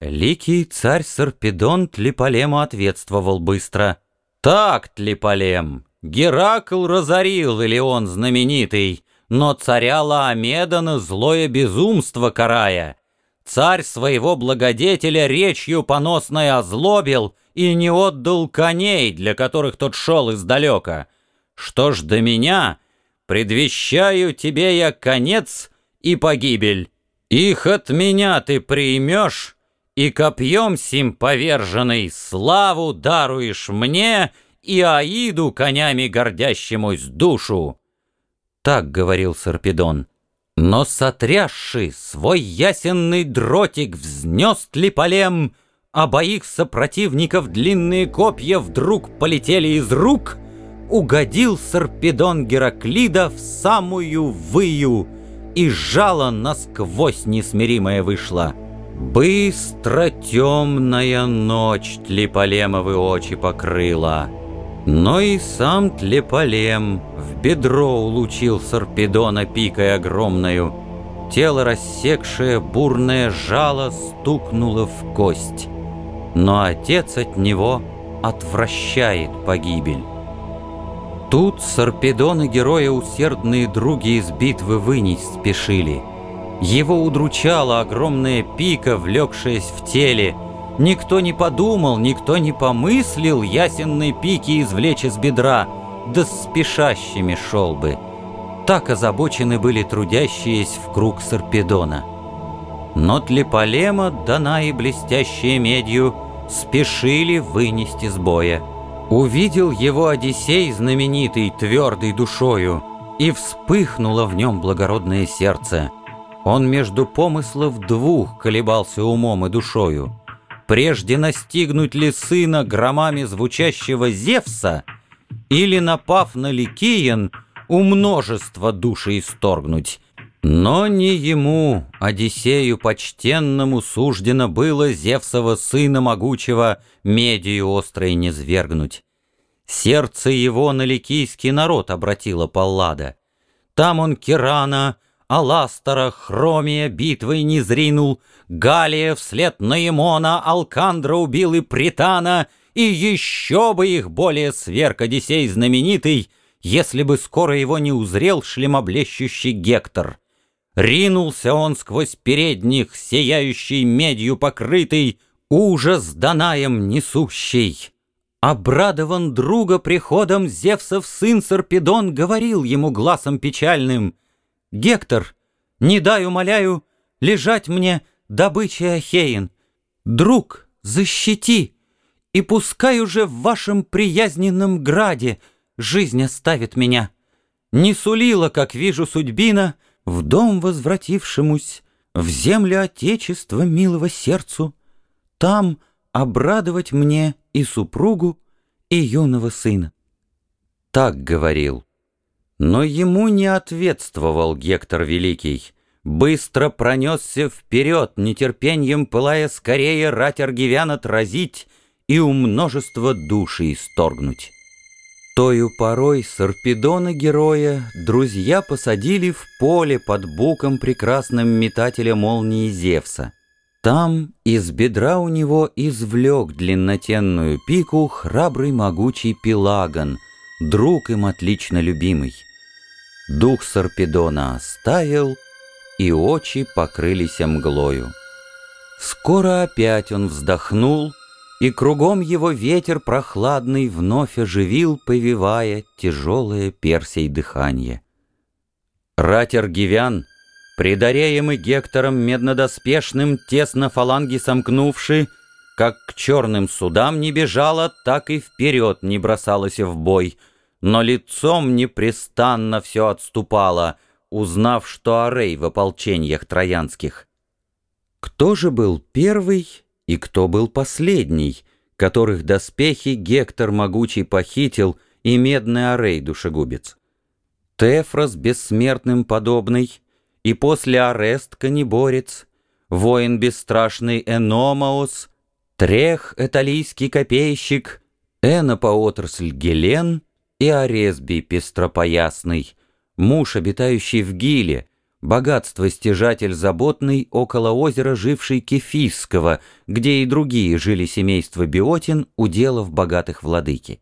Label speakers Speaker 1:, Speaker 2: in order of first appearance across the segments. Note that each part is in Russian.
Speaker 1: Ликий царь Сарпедон Тлеполему ответствовал быстро. «Так, Тлеполем, Геракл разорил Илеон знаменитый, но царя Лаомеда на злое безумство карая. Царь своего благодетеля речью поносной озлобил и не отдал коней, для которых тот шел издалека. Что ж до меня, предвещаю тебе я конец и погибель. Их от меня ты примешь, и копьем сим поверженный славу даруешь мне и Аиду конями гордящемусь душу. Так говорил Сарпедон. Но сотрясший свой ясенный дротик взнес Тлиполем, а боих сопротивников длинные копья вдруг полетели из рук, угодил Сарпедон Гераклида в самую выю, и жало насквозь несмиримое вышло. Быстро темная ночь Тлеполемовы очи покрыла, Но и сам Тлеполем в бедро улучил Сарпедона пикой огромною. Тело рассекшее бурное жало стукнуло в кость. Но отец от него отвращает погибель. Тут Сарпедона героя усердные други из битвы вынести спешили — его удручала огромная пика, влекшаяся в теле. Никто не подумал, никто не помыслил ясенной пики извлечь из бедра, да спешащими шел бы. Так озабочены были трудящиеся в круг Сарпедона. Но Тлеполема, дана и блестящая медью, спешили вынести с боя. Увидел его Одиссей знаменитый, твердой душою, и вспыхнуло в нем благородное сердце — он между помыслов двух колебался умом и душою. Прежде настигнуть ли сына громами звучащего Зевса, или, напав на Ликиен, у множества души исторгнуть. Но не ему, Одиссею почтенному, суждено было Зевсова сына могучего медию острой не свергнуть. Сердце его на ликийский народ обратила Паллада. Там он Кирана, Аластера, Хромия битвой не зринул, Галия вслед Наимона, Алкандра убил и Притана, и еще бы их более сверг Одиссей знаменитый, если бы скоро его не узрел шлемоблещущий Гектор. Ринулся он сквозь передних, сияющий медью покрытый, ужас Данаем несущий. Обрадован друга приходом Зевсов сын Сарпедон говорил ему глазом печальным — Гектор, не дай, умоляю, лежать мне добычей Ахеин. Друг, защити, и пускай уже в вашем приязненном граде жизнь оставит меня. Не сулила, как вижу, судьбина, в дом возвратившемусь, в землю Отечества милого сердцу, там обрадовать мне и супругу, и юного сына. Так говорил. Но ему не ответствовал Гектор Великий. Быстро пронесся вперед, нетерпением пылая скорее рать аргивян отразить и у множества души исторгнуть. Тою порой Сарпедона героя друзья посадили в поле под буком прекрасным метателя молнии Зевса. Там из бедра у него извлек длиннотенную пику храбрый могучий Пелагон, друг им отлично любимый. Дух Сарпедона оставил, и очи покрылись мглою. Скоро опять он вздохнул, и кругом его ветер прохладный вновь оживил, повивая тяжелое персей дыхание. Ратер Гивян, придаряемый Гектором меднодоспешным, тесно фаланги сомкнувши, как к черным судам не бежала, так и вперед не бросалась в бой — но лицом непрестанно все отступало, узнав, что Арей в ополчениях троянских. Кто же был первый и кто был последний, которых доспехи Гектор могучий похитил и медный Арей душегубец? Тефрос бессмертным подобный, и после арест каниборец, воин бесстрашный Эномаос, Трех эталийский копейщик, Эна по отрасль Гелен — и Орезбий пестропоясный, муж, обитающий в Гиле, богатство-стяжатель заботный около озера, живший Кефисского, где и другие жили семейства Биотин, уделов богатых владыки.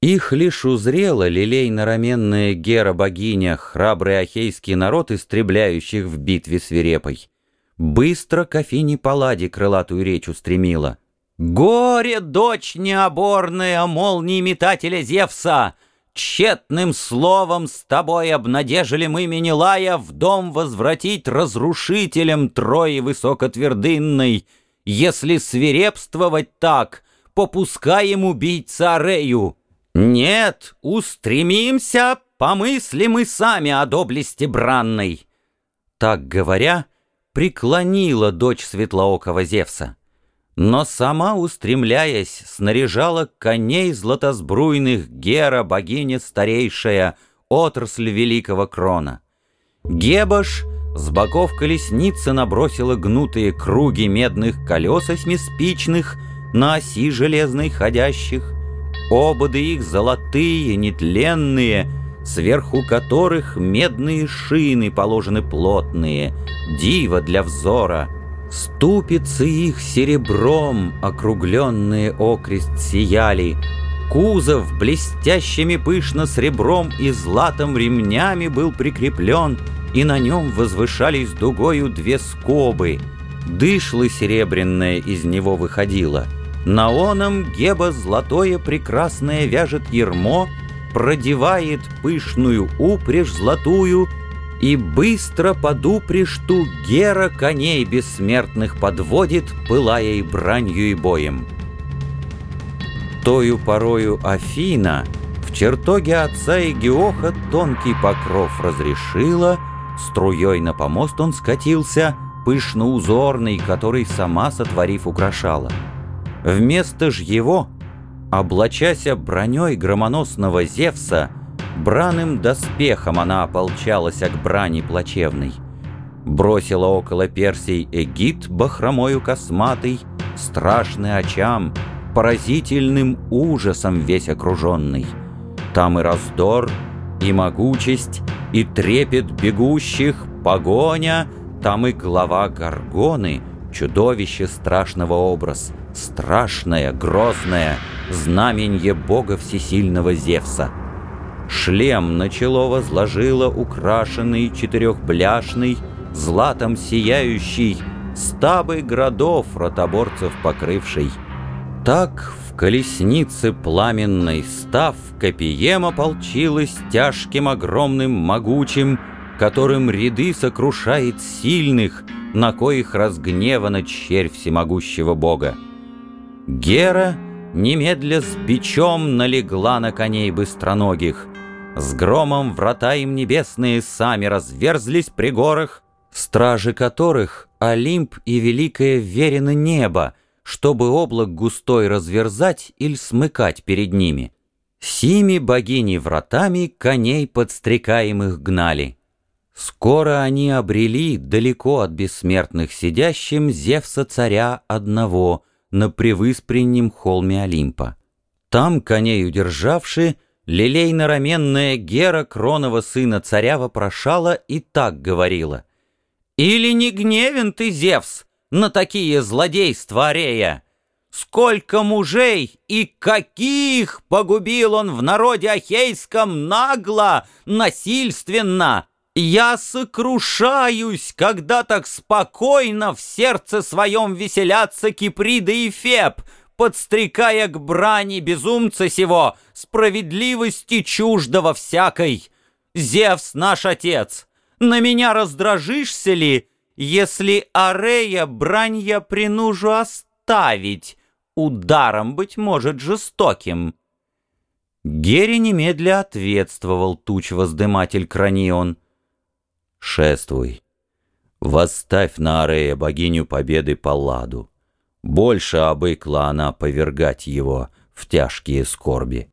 Speaker 1: Их лишь узрела лилейно-раменная Гера-богиня, храбрый ахейский народ, истребляющих в битве свирепой. Быстро к Афине Палладе крылатую речь устремила. «Горе, дочь необорная, молнии метателя Зевса! Тщетным словом с тобой обнадежили мы Менелая в дом возвратить разрушителем Трои высокотвердынной. Если свирепствовать так, попускаем убийца Арею». Нет, устремимся, помыслим мы сами о доблести бранной. Так говоря, преклонила дочь светлоокого Зевса. Но сама, устремляясь, снаряжала коней златосбруйных Гера, богиня старейшая, отрасль великого крона. Гебаш с боков колесницы набросила гнутые круги медных колес осьмиспичных на оси железной ходящих, Ободы их золотые, нетленные, Сверху которых медные шины положены плотные, Диво для взора. Ступицы их серебром округленные окрест сияли, Кузов блестящими пышно с ребром и златом ремнями был прикреплен, И на нем возвышались дугою две скобы, Дышло серебряное из него выходило — на оном Геба золотое прекрасное вяжет ермо, Продевает пышную упряжь золотую, И быстро под упряжь ту Гера коней бессмертных подводит, Пылая и бранью и боем. Тою порою Афина в чертоге отца и Геоха Тонкий покров разрешила, Струей на помост он скатился, Пышно-узорный, который сама сотворив украшала. Вместо ж его, облачася броней громоносного Зевса, браным доспехом она ополчалась к брани плачевной. Бросила около Персий Эгид бахромою косматый, страшный очам, поразительным ужасом весь окруженный. Там и раздор, и могучесть, и трепет бегущих, погоня, там и глава Гаргоны, чудовище страшного образ — страшное, грозное, знаменье бога всесильного Зевса. Шлем на чело возложила украшенный четырехбляшный, златом сияющий, стабы градов ротоборцев покрывший. Так в колеснице пламенной став, Копием ополчилась тяжким огромным могучим, Которым ряды сокрушает сильных, На коих разгневана червь всемогущего бога. Гера немедля с бичом налегла на коней быстроногих. С громом врата им небесные сами разверзлись при горах, стражи которых Олимп и великое верено небо, чтобы облак густой разверзать или смыкать перед ними. Сими богини вратами коней подстрекаемых гнали. Скоро они обрели далеко от бессмертных сидящим Зевса царя одного — на превыспреннем холме Олимпа. Там, коней удержавши, лилейно-раменная Гера, кронова сына царя, вопрошала и так говорила. «Или не гневен ты, Зевс, на такие злодейства Арея? Сколько мужей и каких погубил он в народе ахейском нагло, насильственно!» Я сокрушаюсь, когда так спокойно в сердце своем веселятся Киприда и Феб, подстрекая к брани безумца сего, справедливости чуждого всякой. Зевс наш отец, на меня раздражишься ли, если Арея брань я принужу оставить, ударом, быть может, жестоким?» Гере немедля ответствовал туч воздыматель Кранион — Шествуй. Восставь на Арея богиню победы Палладу. Больше обыкла она повергать его в тяжкие скорби.